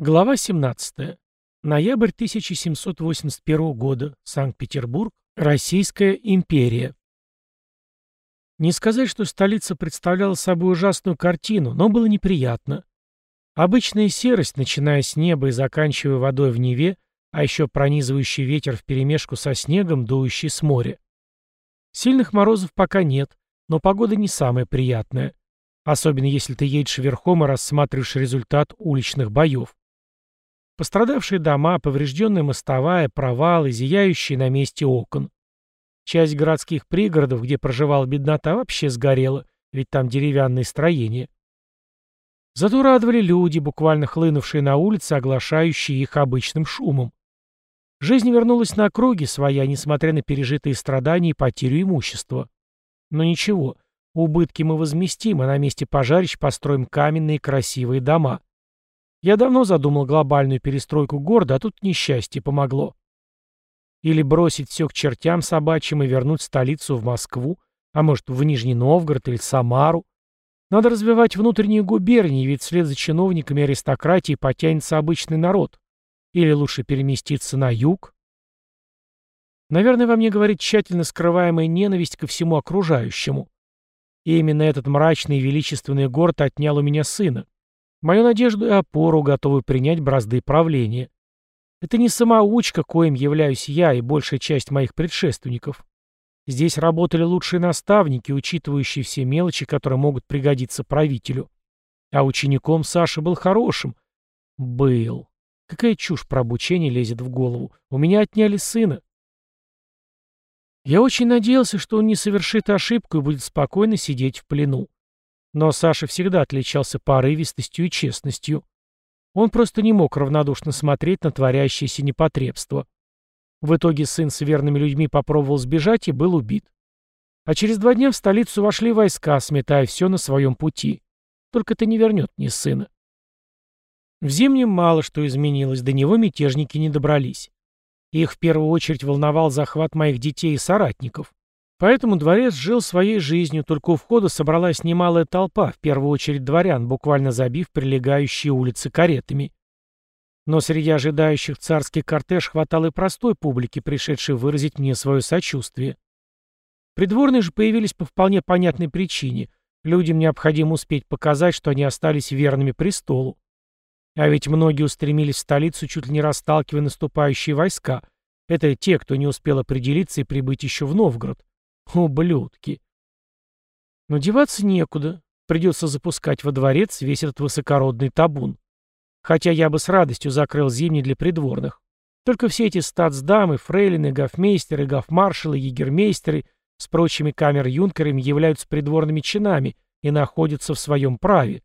Глава 17. Ноябрь 1781 года. Санкт-Петербург. Российская империя. Не сказать, что столица представляла собой ужасную картину, но было неприятно. Обычная серость, начиная с неба и заканчивая водой в Неве, а еще пронизывающий ветер вперемешку со снегом, дующий с моря. Сильных морозов пока нет, но погода не самая приятная. Особенно если ты едешь верхом и рассматриваешь результат уличных боев. Пострадавшие дома, поврежденная мостовая, провалы, зияющие на месте окон. Часть городских пригородов, где проживала беднота, вообще сгорела, ведь там деревянные строения. Зато радовали люди, буквально хлынувшие на улицы, оглашающие их обычным шумом. Жизнь вернулась на круги своя, несмотря на пережитые страдания и потерю имущества. Но ничего, убытки мы возместим, а на месте пожарищ построим каменные красивые дома. Я давно задумал глобальную перестройку города, а тут несчастье помогло. Или бросить все к чертям собачьим и вернуть столицу в Москву, а может, в Нижний Новгород или Самару. Надо развивать внутренние губернии, ведь вслед за чиновниками аристократии потянется обычный народ. Или лучше переместиться на юг? Наверное, во мне говорит тщательно скрываемая ненависть ко всему окружающему. И именно этот мрачный и величественный город отнял у меня сына. Мою надежду и опору, готовую принять бразды правления. Это не самоучка, коим являюсь я и большая часть моих предшественников. Здесь работали лучшие наставники, учитывающие все мелочи, которые могут пригодиться правителю. А учеником Саша был хорошим. Был. Какая чушь про обучение лезет в голову. У меня отняли сына. Я очень надеялся, что он не совершит ошибку и будет спокойно сидеть в плену. Но Саша всегда отличался порывистостью и честностью. Он просто не мог равнодушно смотреть на творящееся непотребство. В итоге сын с верными людьми попробовал сбежать и был убит. А через два дня в столицу вошли войска, сметая все на своем пути. Только это не вернет мне сына. В зимнем мало что изменилось, до него мятежники не добрались. Их в первую очередь волновал захват моих детей и соратников. Поэтому дворец жил своей жизнью, только у входа собралась немалая толпа, в первую очередь дворян, буквально забив прилегающие улицы каретами. Но среди ожидающих царский кортеж хватало и простой публики, пришедшей выразить мне свое сочувствие. Придворные же появились по вполне понятной причине. Людям необходимо успеть показать, что они остались верными престолу. А ведь многие устремились в столицу, чуть ли не расталкивая наступающие войска. Это те, кто не успел определиться и прибыть еще в Новгород. Ублюдки. Но деваться некуда. Придется запускать во дворец весь этот высокородный табун. Хотя я бы с радостью закрыл зимний для придворных. Только все эти статсдамы, фрейлины, гофмейстеры, гофмаршалы, егермейстеры с прочими камер-юнкерами являются придворными чинами и находятся в своем праве.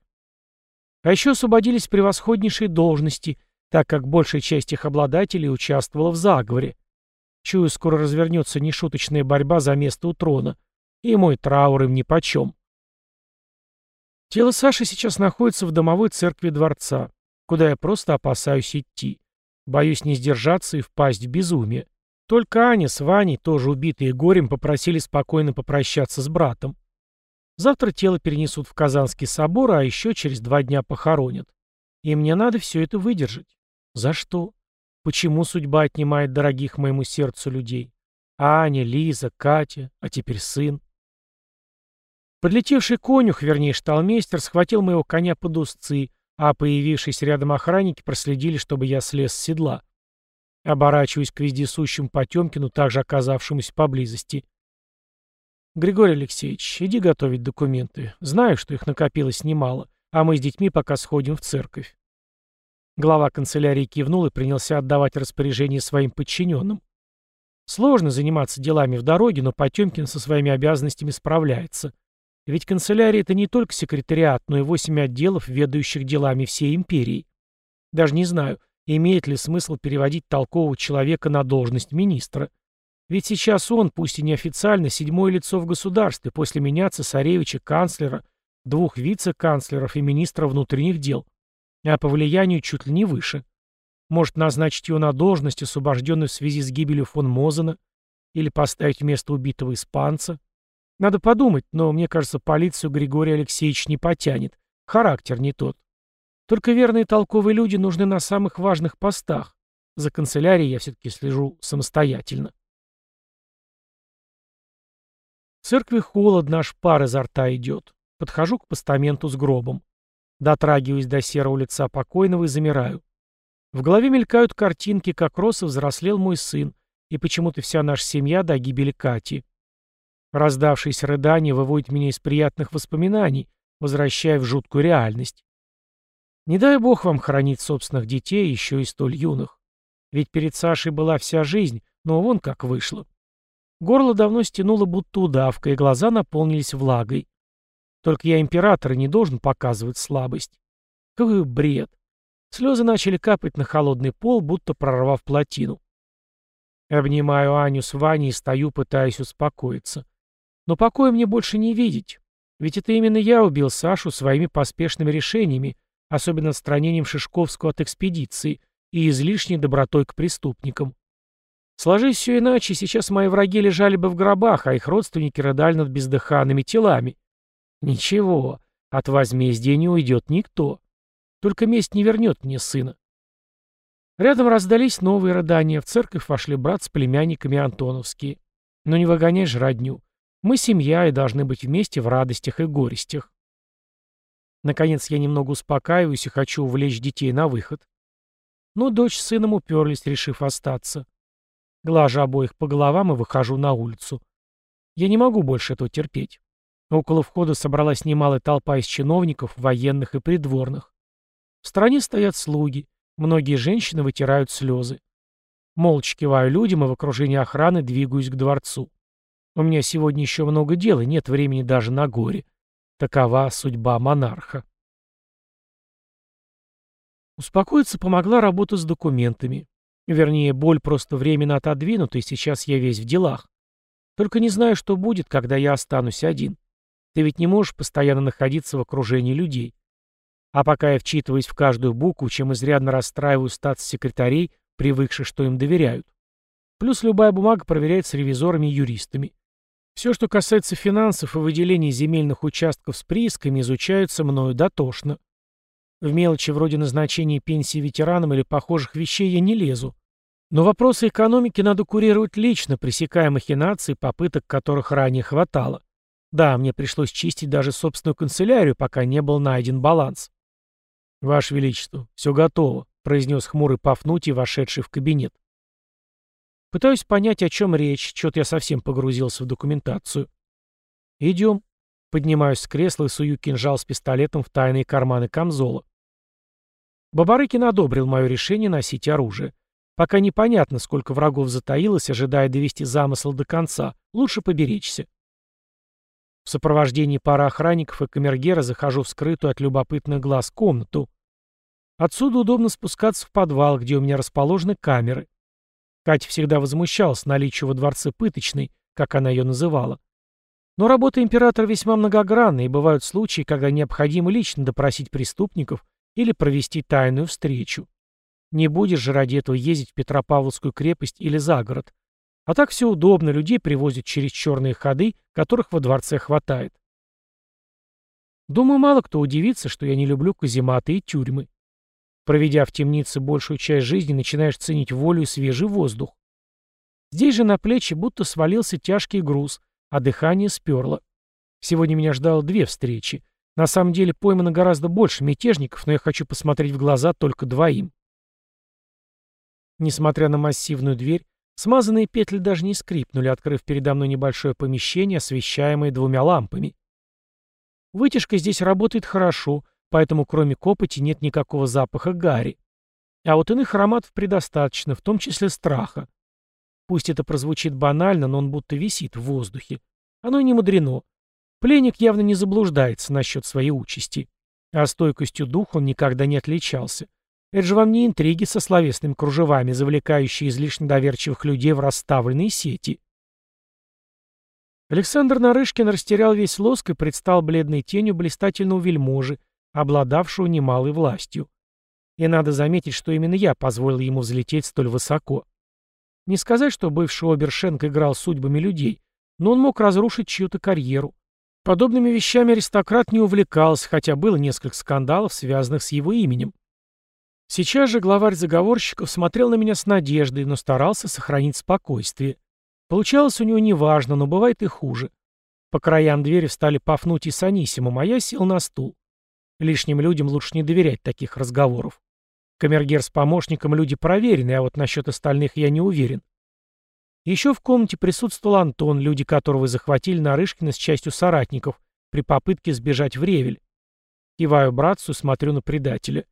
А еще освободились превосходнейшие должности, так как большая часть их обладателей участвовала в заговоре. Чую, скоро развернется нешуточная борьба за место у трона. И мой траур им нипочем. Тело Саши сейчас находится в домовой церкви дворца, куда я просто опасаюсь идти. Боюсь не сдержаться и впасть в безумие. Только Аня с Ваней, тоже убитые горем, попросили спокойно попрощаться с братом. Завтра тело перенесут в Казанский собор, а еще через два дня похоронят. И мне надо все это выдержать. За что? Почему судьба отнимает дорогих моему сердцу людей? Аня, Лиза, Катя, а теперь сын. Подлетевший конюх, вернее шталмейстер, схватил моего коня под узцы, а появившиеся рядом охранники проследили, чтобы я слез с седла. Оборачиваюсь к вездесущему Потемкину, также оказавшемуся поблизости. «Григорий Алексеевич, иди готовить документы. Знаю, что их накопилось немало, а мы с детьми пока сходим в церковь. Глава канцелярии кивнул и принялся отдавать распоряжение своим подчиненным. Сложно заниматься делами в дороге, но Потемкин со своими обязанностями справляется. Ведь канцелярия — это не только секретариат, но и восемь отделов, ведающих делами всей империи. Даже не знаю, имеет ли смысл переводить толкового человека на должность министра. Ведь сейчас он, пусть и неофициально, седьмое лицо в государстве, после меня, цесаревича, канцлера, двух вице-канцлеров и министра внутренних дел а по влиянию чуть ли не выше. Может назначить его на должность, освобожденную в связи с гибелью фон Мозена, или поставить вместо убитого испанца. Надо подумать, но мне кажется, полицию Григорий Алексеевич не потянет. Характер не тот. Только верные толковые люди нужны на самых важных постах. За канцелярией я все-таки слежу самостоятельно. В церкви холодно, аж пар изо рта идет. Подхожу к постаменту с гробом. Дотрагиваюсь до серого лица покойного и замираю. В голове мелькают картинки, как рос и взрослел мой сын, и почему-то вся наша семья до гибели Кати. Раздавшиеся рыдания выводят меня из приятных воспоминаний, возвращая в жуткую реальность. Не дай бог вам хранить собственных детей, еще и столь юных. Ведь перед Сашей была вся жизнь, но вон как вышло. Горло давно стянуло будто удавка, и глаза наполнились влагой. Только я император и не должен показывать слабость. Какой бред. Слезы начали капать на холодный пол, будто прорвав плотину. Обнимаю Аню с Ваней и стою, пытаясь успокоиться. Но покоя мне больше не видеть. Ведь это именно я убил Сашу своими поспешными решениями, особенно отстранением Шишковского от экспедиции и излишней добротой к преступникам. Сложись все иначе, сейчас мои враги лежали бы в гробах, а их родственники рыдали над бездыханными телами. Ничего, от возмездия не уйдет никто. Только месть не вернет мне сына. Рядом раздались новые рыдания, в церковь вошли брат с племянниками Антоновские. Но не выгоняй же родню. Мы семья и должны быть вместе в радостях и горестях. Наконец я немного успокаиваюсь и хочу увлечь детей на выход. Но дочь с сыном уперлись, решив остаться. Глажу обоих по головам и выхожу на улицу. Я не могу больше этого терпеть. Около входа собралась немалая толпа из чиновников, военных и придворных. В стороне стоят слуги. Многие женщины вытирают слезы. Молча киваю людям и в окружении охраны двигаюсь к дворцу. У меня сегодня еще много дел, и нет времени даже на горе. Такова судьба монарха. Успокоиться помогла работа с документами. Вернее, боль просто временно отодвинута, и сейчас я весь в делах. Только не знаю, что будет, когда я останусь один. Ты ведь не можешь постоянно находиться в окружении людей. А пока я вчитываюсь в каждую букву, чем изрядно расстраиваю статс-секретарей, привыкших, что им доверяют. Плюс любая бумага проверяется ревизорами и юристами. Все, что касается финансов и выделения земельных участков с приисками, изучаются мною дотошно. В мелочи вроде назначения пенсии ветеранам или похожих вещей я не лезу. Но вопросы экономики надо курировать лично, пресекая махинации, попыток которых ранее хватало. Да, мне пришлось чистить даже собственную канцелярию, пока не был найден баланс. «Ваше Величество, все готово», — произнес хмурый Пафнутий, вошедший в кабинет. Пытаюсь понять, о чем речь, что-то я совсем погрузился в документацию. «Идем». Поднимаюсь с кресла и сую кинжал с пистолетом в тайные карманы камзола. Бабарыкин одобрил мое решение носить оружие. Пока непонятно, сколько врагов затаилось, ожидая довести замысел до конца. Лучше поберечься. В сопровождении пары охранников и камергера захожу в скрытую от любопытных глаз комнату. Отсюда удобно спускаться в подвал, где у меня расположены камеры. Катя всегда возмущалась наличию во дворце пыточной, как она ее называла. Но работа императора весьма многогранна, и бывают случаи, когда необходимо лично допросить преступников или провести тайную встречу. Не будешь же ради этого ездить в Петропавловскую крепость или за город. А так все удобно, людей привозят через черные ходы, которых во дворце хватает. Думаю, мало кто удивится, что я не люблю казематы и тюрьмы. Проведя в темнице большую часть жизни, начинаешь ценить волю и свежий воздух. Здесь же на плечи будто свалился тяжкий груз, а дыхание сперло. Сегодня меня ждало две встречи. На самом деле поймано гораздо больше мятежников, но я хочу посмотреть в глаза только двоим. Несмотря на массивную дверь, смазанные петли даже не скрипнули, открыв передо мной небольшое помещение, освещаемое двумя лампами. Вытяжка здесь работает хорошо, поэтому кроме копоти нет никакого запаха гари. А вот иных ароматов предостаточно, в том числе страха. Пусть это прозвучит банально, но он будто висит в воздухе. Оно и не мудрено. Пленник явно не заблуждается насчет своей участи. А стойкостью духа он никогда не отличался. Это же вам не интриги со словесными кружевами, завлекающие излишне доверчивых людей в расставленные сети. Александр Нарышкин растерял весь лоск и предстал бледной тенью блистательного вельможи, обладавшего немалой властью. И надо заметить, что именно я позволил ему взлететь столь высоко. Не сказать, что бывший Обершенк играл судьбами людей, но он мог разрушить чью-то карьеру. Подобными вещами аристократ не увлекался, хотя было несколько скандалов, связанных с его именем. Сейчас же главарь заговорщиков смотрел на меня с надеждой, но старался сохранить спокойствие. Получалось у него неважно, но бывает и хуже. По краям двери встали Пафнутий с Анисимом, а я сел на стул. Лишним людям лучше не доверять таких разговоров. Камергер с помощником люди проверенные, а вот насчет остальных я не уверен. Еще в комнате присутствовал Антон, люди которого захватили Нарышкина с частью соратников при попытке сбежать в Ревель. Киваю братцу смотрю на предателя.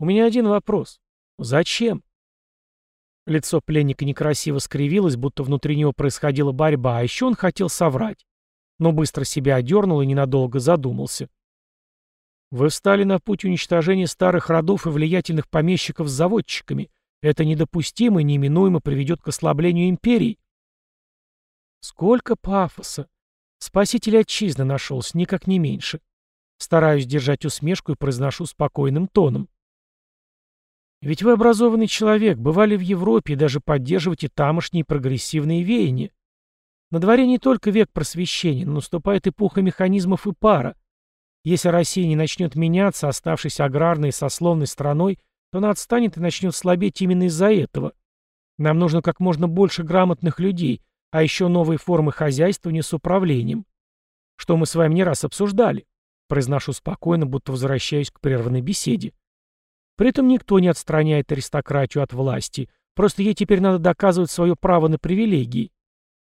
У меня один вопрос. Зачем? Лицо пленника некрасиво скривилось, будто внутри него происходила борьба, а еще он хотел соврать. Но быстро себя одернул и ненадолго задумался. Вы встали на путь уничтожения старых родов и влиятельных помещиков с заводчиками. Это недопустимо и неминуемо приведет к ослаблению империи. Сколько пафоса. Спаситель отчизны нашелся, никак не меньше. Стараюсь держать усмешку и произношу спокойным тоном. Ведь вы образованный человек, бывали в Европе и даже поддерживаете тамошние прогрессивные веяния. На дворе не только век просвещения, но наступает эпоха механизмов и пара. Если Россия не начнет меняться, оставшись аграрной и сословной страной, то она отстанет и начнет слабеть именно из-за этого. Нам нужно как можно больше грамотных людей, а еще новые формы хозяйствования с управлением. Что мы с вами не раз обсуждали. Произношу спокойно, будто возвращаюсь к прерванной беседе. При этом никто не отстраняет аристократию от власти, просто ей теперь надо доказывать свое право на привилегии.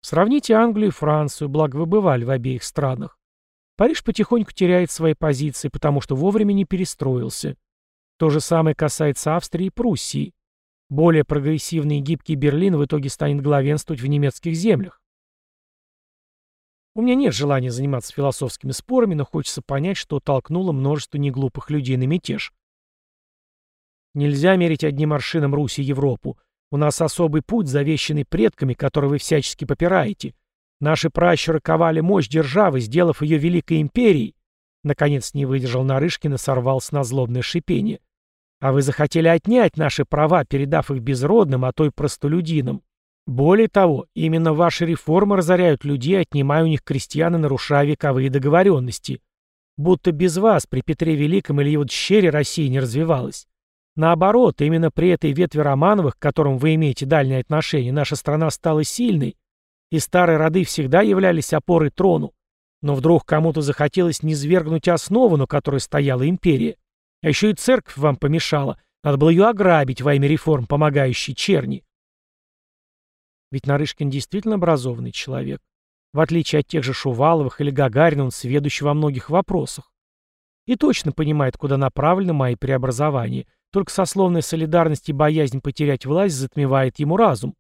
Сравните Англию и Францию, благо вы бывали в обеих странах. Париж потихоньку теряет свои позиции, потому что вовремя не перестроился. То же самое касается Австрии и Пруссии. Более прогрессивный и гибкий Берлин в итоге станет главенствовать в немецких землях. У меня нет желания заниматься философскими спорами, но хочется понять, что толкнуло множество неглупых людей на мятеж. Нельзя мерить одним аршином Руси Европу. У нас особый путь, завещанный предками, который вы всячески попираете. Наши пращуры ковали мощь державы, сделав ее великой империей. Наконец не выдержал Нарышкин и сорвался на злобное шипение. А вы захотели отнять наши права, передав их безродным, а то и простолюдинам. Более того, именно ваши реформы разоряют людей, отнимая у них крестьян и нарушая вековые договоренности. Будто без вас при Петре Великом или его дщере Россия не развивалась. Наоборот, именно при этой ветви Романовых, к которым вы имеете дальние отношения, наша страна стала сильной, и старые роды всегда являлись опорой трону. Но вдруг кому-то захотелось низвергнуть основу, на которой стояла империя. А еще и церковь вам помешала. Надо было ее ограбить во имя реформ, помогающей черни. Ведь Нарышкин действительно образованный человек. В отличие от тех же Шуваловых или Гагарина, он сведущий во многих вопросах. И точно понимает, куда направлены мои преобразования. Только сословная солидарность и боязнь потерять власть затмевает ему разум.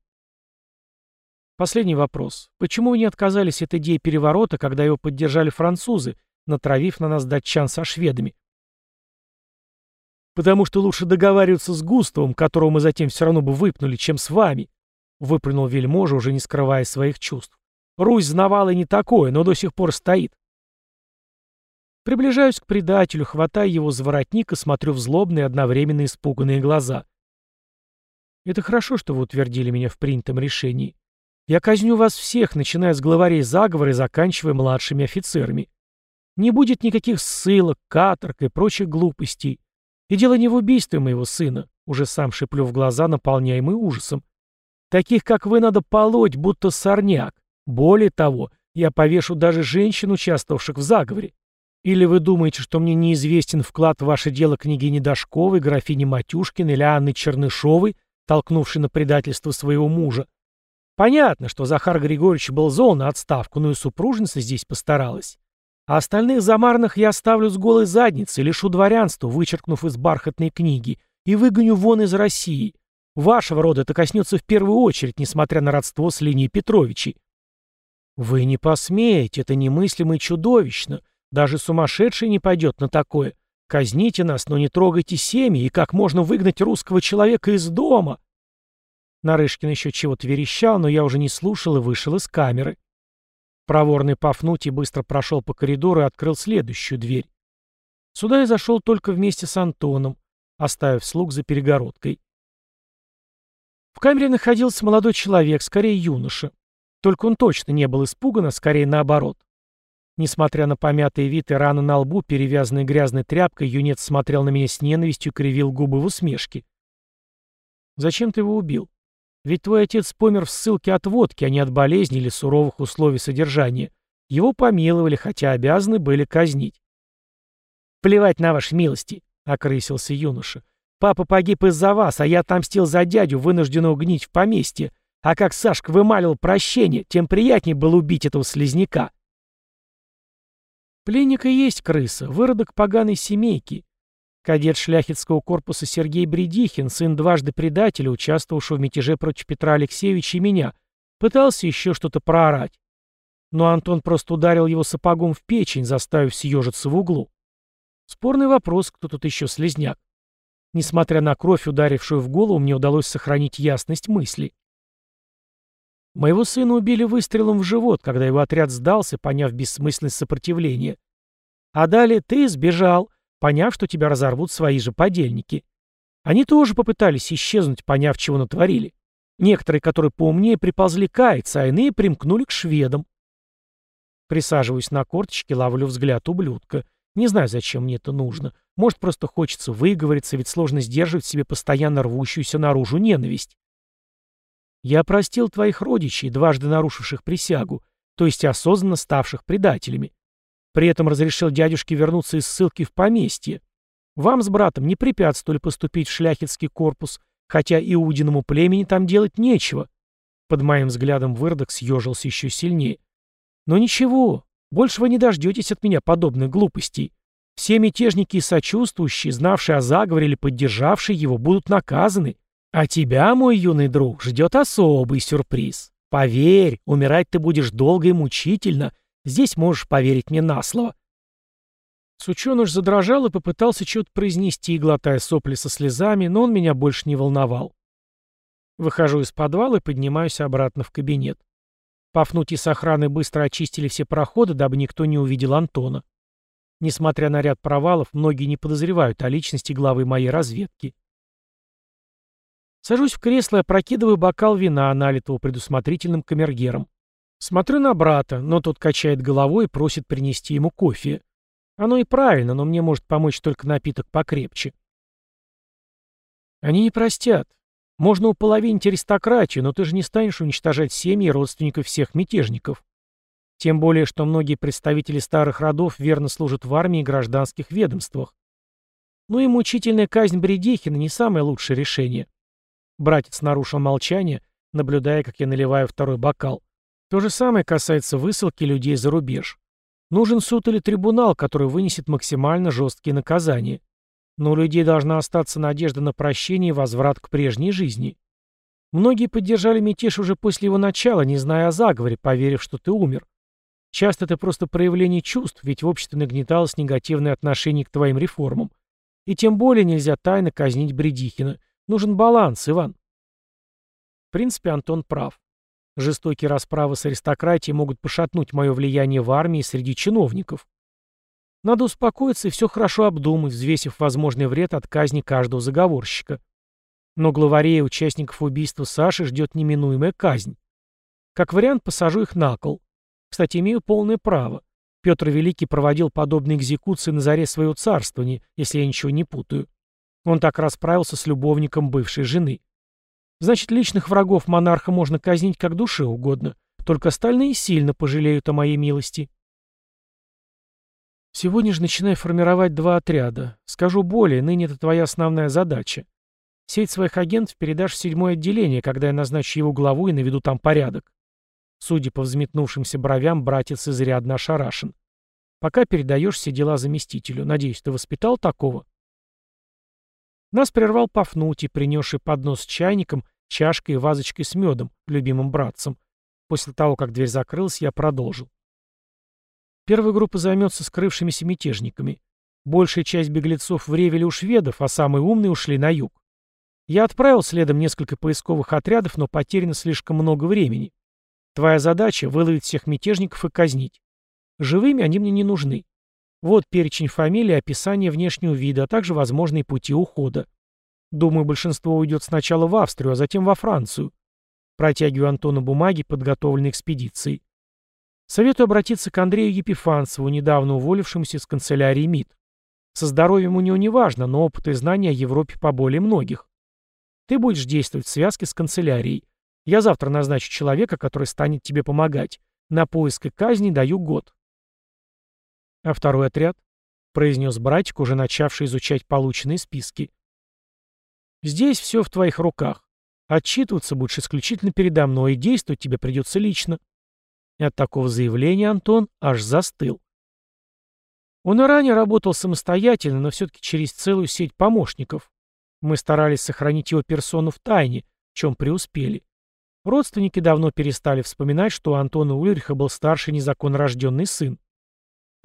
Последний вопрос. Почему вы не отказались от идеи переворота, когда его поддержали французы, натравив на нас датчан со шведами? Потому что лучше договариваться с Густавом, которого мы затем все равно бы выпнули, чем с вами, выплюнул вельможа, уже не скрывая своих чувств. Русь знавала и не такое, но до сих пор стоит. Приближаюсь к предателю, хватаю его за воротник и смотрю в злобные, одновременно испуганные глаза. Это хорошо, что вы утвердили меня в принятом решении. Я казню вас всех, начиная с главарей заговора и заканчивая младшими офицерами. Не будет никаких ссылок, каторг и прочих глупостей. И дело не в убийстве моего сына, уже сам шиплю в глаза, наполняемый ужасом. Таких, как вы, надо полоть, будто сорняк. Более того, я повешу даже женщин, участвовавших в заговоре. Или вы думаете, что мне неизвестен вклад в ваше дело княгини Дашковой, графини Матюшкиной или Анны Чернышовой, толкнувшей на предательство своего мужа? Понятно, что Захар Григорьевич был зол на отставку, но и супружница здесь постаралась. А остальных замарных я оставлю с голой задницей, лишу дворянства, вычеркнув из бархатной книги, и выгоню вон из России. Вашего рода это коснется в первую очередь, несмотря на родство с линией Петровичей. Вы не посмеете, это немыслимо и чудовищно. Даже сумасшедший не пойдет на такое. Казните нас, но не трогайте семьи, и как можно выгнать русского человека из дома?» Нарышкин еще чего-то верещал, но я уже не слушал и вышел из камеры. Проворный Пафнутий быстро прошел по коридору и открыл следующую дверь. Сюда я зашел только вместе с Антоном, оставив слуг за перегородкой. В камере находился молодой человек, скорее юноша. Только он точно не был испуган, а скорее наоборот. Несмотря на помятый вид и раны на лбу, перевязанные грязной тряпкой, юнец смотрел на меня с ненавистью кривил губы в усмешке. «Зачем ты его убил? Ведь твой отец помер в ссылке от водки, а не от болезни или суровых условий содержания. Его помиловали, хотя обязаны были казнить». «Плевать на ваши милости», — окрысился юноша. «Папа погиб из-за вас, а я отомстил за дядю, вынужденного гнить в поместье. А как Сашка вымалил прощение, тем приятнее было убить этого слизняка». Пленник и есть крыса, выродок поганой семейки. Кадет шляхетского корпуса Сергей Бредихин, сын дважды предателя, участвовавшего в мятеже против Петра Алексеевича и меня, пытался еще что-то проорать. Но Антон просто ударил его сапогом в печень, заставив съежиться в углу. Спорный вопрос, кто тут еще слезняк. Несмотря на кровь, ударившую в голову, мне удалось сохранить ясность мысли. Моего сына убили выстрелом в живот, когда его отряд сдался, поняв бессмысленность сопротивления. А далее ты сбежал, поняв, что тебя разорвут свои же подельники. Они тоже попытались исчезнуть, поняв, чего натворили. Некоторые, которые поумнее, приползли каяться, а иные примкнули к шведам. Присаживаюсь на корточки, ловлю взгляд ублюдка. Не знаю, зачем мне это нужно. Может, просто хочется выговориться, ведь сложно сдерживать в себе постоянно рвущуюся наружу ненависть. Я простил твоих родичей, дважды нарушивших присягу, то есть осознанно ставших предателями. При этом разрешил дядюшке вернуться из ссылки в поместье. Вам с братом не препятствовали поступить в шляхетский корпус, хотя иудиному племени там делать нечего. Под моим взглядом Вырдок съежился еще сильнее. Но ничего, больше вы не дождетесь от меня подобных глупостей. Все мятежники и сочувствующие, знавшие о заговоре или поддержавшие его, будут наказаны. А тебя, мой юный друг, ждет особый сюрприз. Поверь, умирать ты будешь долго и мучительно. Здесь можешь поверить мне на слово. Сученыш задрожал и попытался что-то произнести, глотая сопли со слезами, но он меня больше не волновал. Выхожу из подвала и поднимаюсь обратно в кабинет. Пафнутий с охраной быстро очистили все проходы, дабы никто не увидел Антона. Несмотря на ряд провалов, многие не подозревают о личности главы моей разведки. Сажусь в кресло и опрокидываю бокал вина, налитого предусмотрительным камергером. Смотрю на брата, но тот качает головой и просит принести ему кофе. Оно и правильно, но мне может помочь только напиток покрепче. Они не простят. Можно уполовинить аристократию, но ты же не станешь уничтожать семьи родственников всех мятежников. Тем более, что многие представители старых родов верно служат в армии и гражданских ведомствах. Ну и мучительная казнь Бредихина не самое лучшее решение. Братец нарушил молчание, наблюдая, как я наливаю второй бокал. То же самое касается высылки людей за рубеж. Нужен суд или трибунал, который вынесет максимально жесткие наказания. Но у людей должна остаться надежда на прощение и возврат к прежней жизни. Многие поддержали мятеж уже после его начала, не зная о заговоре, поверив, что ты умер. Часто это просто проявление чувств, ведь в обществе нагнеталось негативное отношение к твоим реформам. И тем более нельзя тайно казнить Бредихина. Нужен баланс, Иван. В принципе, Антон прав. Жестокие расправы с аристократией могут пошатнуть мое влияние в армии среди чиновников. Надо успокоиться и все хорошо обдумать, взвесив возможный вред от казни каждого заговорщика. Но главарей участников убийства Саши ждет неминуемая казнь. Как вариант, посажу их на кол. Кстати, имею полное право. Петр Великий проводил подобные экзекуции на заре своего царствования, если я ничего не путаю. Он так расправился с любовником бывшей жены. Значит, личных врагов монарха можно казнить как душе угодно, только остальные сильно пожалеют о моей милости. Сегодня же начинай формировать два отряда. Скажу более, ныне это твоя основная задача. Сеть своих агентов передашь в седьмое отделение, когда я назначу его главу и наведу там порядок. Судя по взметнувшимся бровям, братец изрядно ошарашен. Пока передаешь все дела заместителю. Надеюсь, ты воспитал такого? Нас прервал Пафнутий, принесший поднос с чайником, чашкой и вазочкой с медом, любимым братцем. После того, как дверь закрылась, я продолжил. Первая группа займется скрывшимися мятежниками. Большая часть беглецов в Ревеле у шведов, а самые умные ушли на юг. Я отправил следом несколько поисковых отрядов, но потеряно слишком много времени. Твоя задача — выловить всех мятежников и казнить. Живыми они мне не нужны. Вот перечень фамилий описание внешнего вида, а также возможные пути ухода. Думаю, большинство уйдет сначала в Австрию, а затем во Францию. Протягиваю Антону бумаги, подготовленные экспедицией. Советую обратиться к Андрею Епифанцеву, недавно уволившемуся из канцелярии МИД. Со здоровьем у него не важно, но опыт и знания о Европе поболее многих. Ты будешь действовать в связке с канцелярией. Я завтра назначу человека, который станет тебе помогать. На поиск и казни даю год. А второй отряд? произнес братик, уже начавший изучать полученные списки. Здесь все в твоих руках. Отчитываться будешь исключительно передо мной, и действовать тебе придется лично. От такого заявления Антон аж застыл. Он и ранее работал самостоятельно, но все-таки через целую сеть помощников. Мы старались сохранить его персону в тайне, в чем преуспели. Родственники давно перестали вспоминать, что у Антона Ульриха был старший незаконно рожденный сын.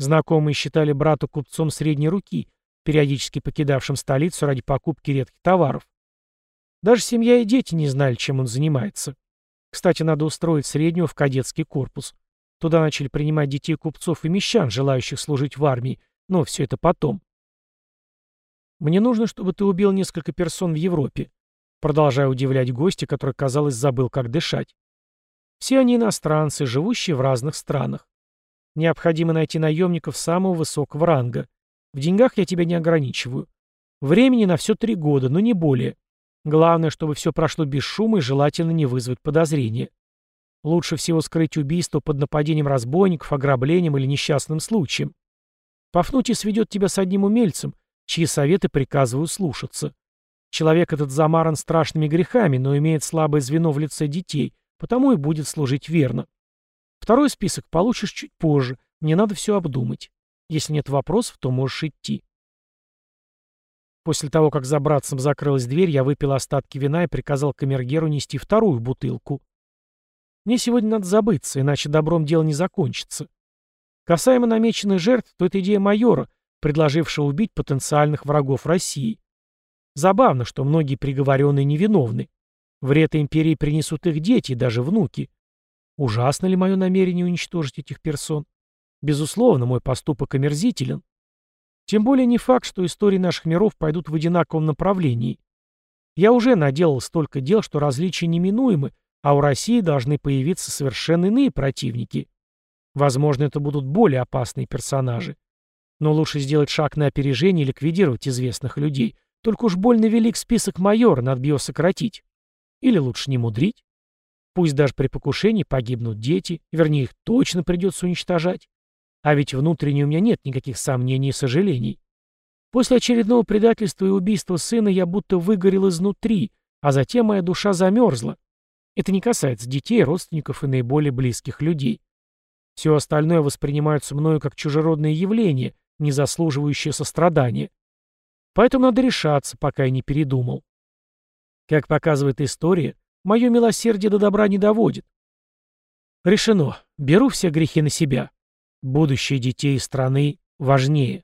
Знакомые считали брата купцом средней руки, периодически покидавшим столицу ради покупки редких товаров. Даже семья и дети не знали, чем он занимается. Кстати, надо устроить среднего в кадетский корпус. Туда начали принимать детей купцов и мещан, желающих служить в армии, но все это потом. Мне нужно, чтобы ты убил несколько персон в Европе. Продолжая удивлять гостя, который, казалось, забыл, как дышать. Все они иностранцы, живущие в разных странах. Необходимо найти наемников самого высокого ранга. В деньгах я тебя не ограничиваю. Времени на все три года, но не более. Главное, чтобы все прошло без шума и желательно не вызвать подозрения. Лучше всего скрыть убийство под нападением разбойников, ограблением или несчастным случаем. Пафнутий сведет тебя с одним умельцем, чьи советы приказываю слушаться. Человек этот замаран страшными грехами, но имеет слабое звено в лице детей, потому и будет служить верно. Второй список получишь чуть позже, мне надо все обдумать. Если нет вопросов, то можешь идти. После того, как за братцем закрылась дверь, я выпил остатки вина и приказал камергеру нести вторую бутылку. Мне сегодня надо забыться, иначе добром дело не закончится. Касаемо намеченных жертв, то это идея майора, предложившего убить потенциальных врагов России. Забавно, что многие приговоренные невиновны. Вред империи принесут их дети и даже внуки. Ужасно ли мое намерение уничтожить этих персон? Безусловно, мой поступок омерзителен. Тем более не факт, что истории наших миров пойдут в одинаковом направлении. Я уже наделал столько дел, что различия неминуемы, а у России должны появиться совершенно иные противники. Возможно, это будут более опасные персонажи. Но лучше сделать шаг на опережение и ликвидировать известных людей. Только уж больно велик список майора, надо бы его сократить. Или лучше не мудрить. Пусть даже при покушении погибнут дети, вернее, их точно придется уничтожать. А ведь внутренне у меня нет никаких сомнений и сожалений. После очередного предательства и убийства сына я будто выгорел изнутри, а затем моя душа замерзла. Это не касается детей, родственников и наиболее близких людей. Все остальное воспринимается мною как чужеродное явление, не заслуживающее сострадания. Поэтому надо решаться, пока я не передумал. Как показывает история, мое милосердие до добра не доводит. Решено. Беру все грехи на себя. Будущее детей и страны важнее.